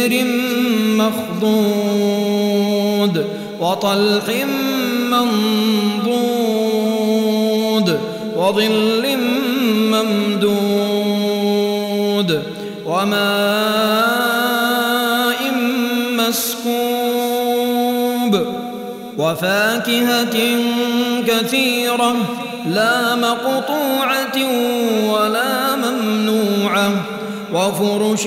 في سدر مخضود وطلح منضود وظل ممدود وماء مسكوب وفاكهة كثيرة لا مقطوعة ولا ممنوعة وفرش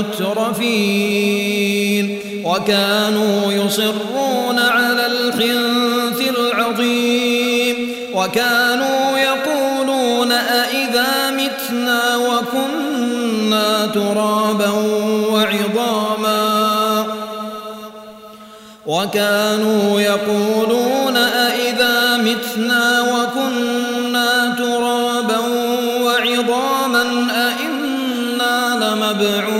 ذلك مترفين وكانوا يصرون على الحنث العظيم وكانوا يقولون أئذا متنا وكنا ترابا وعظاما وكانوا يقولون أئذا متنا وكنا ترابا وعظاما أئنا لمبعوثون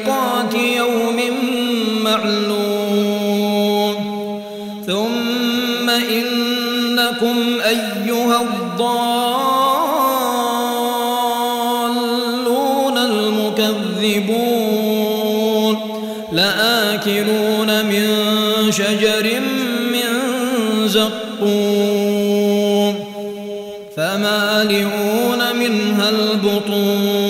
إلى ميقات يوم معلوم. ثم إنكم أيها الضالون المكذبون. لآكلون من شجر من زقوم. فمالئون منها البطون.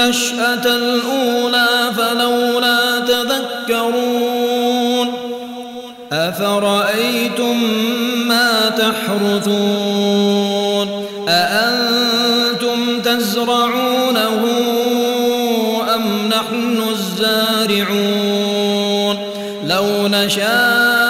النشأة الأولى فلولا تذكرون أفرأيتم ما تحرثون أأنتم تزرعونه أم نحن الزارعون لو نشاء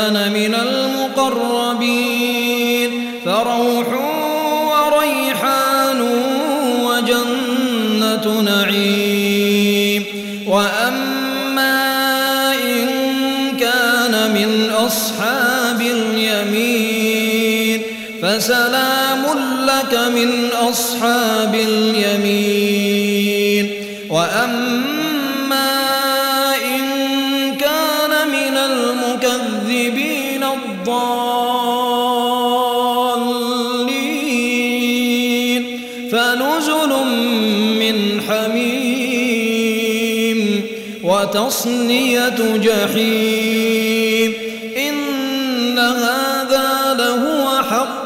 فسلام لك من أصحاب اليمين. وأما إن كان من المكذبين الضالين. فنزل من حميم وتصنية جحيم. إن هذا لهو